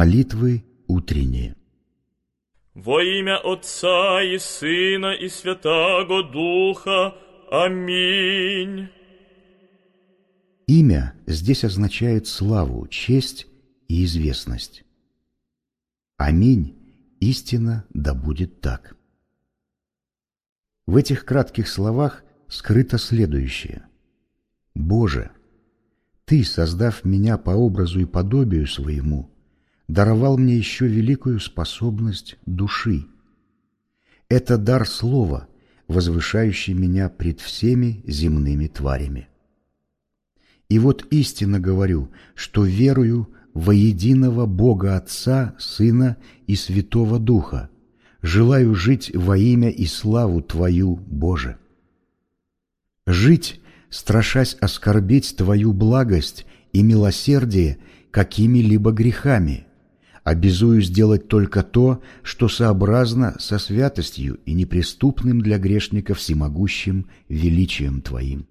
Молитвы утренние. Во имя Отца и Сына и Святаго Духа. Аминь. Имя здесь означает славу, честь и известность. Аминь. Истина да будет так. В этих кратких словах скрыто следующее. Боже, Ты, создав меня по образу и подобию своему, даровал мне еще великую способность души. Это дар слова, возвышающий меня пред всеми земными тварями. И вот истинно говорю, что верую во единого Бога Отца, Сына и Святого Духа, желаю жить во имя и славу Твою, Боже. Жить, страшась оскорбить Твою благость и милосердие какими-либо грехами – обязую сделать только то, что сообразно со святостью и неприступным для грешников всемогущим величием Твоим.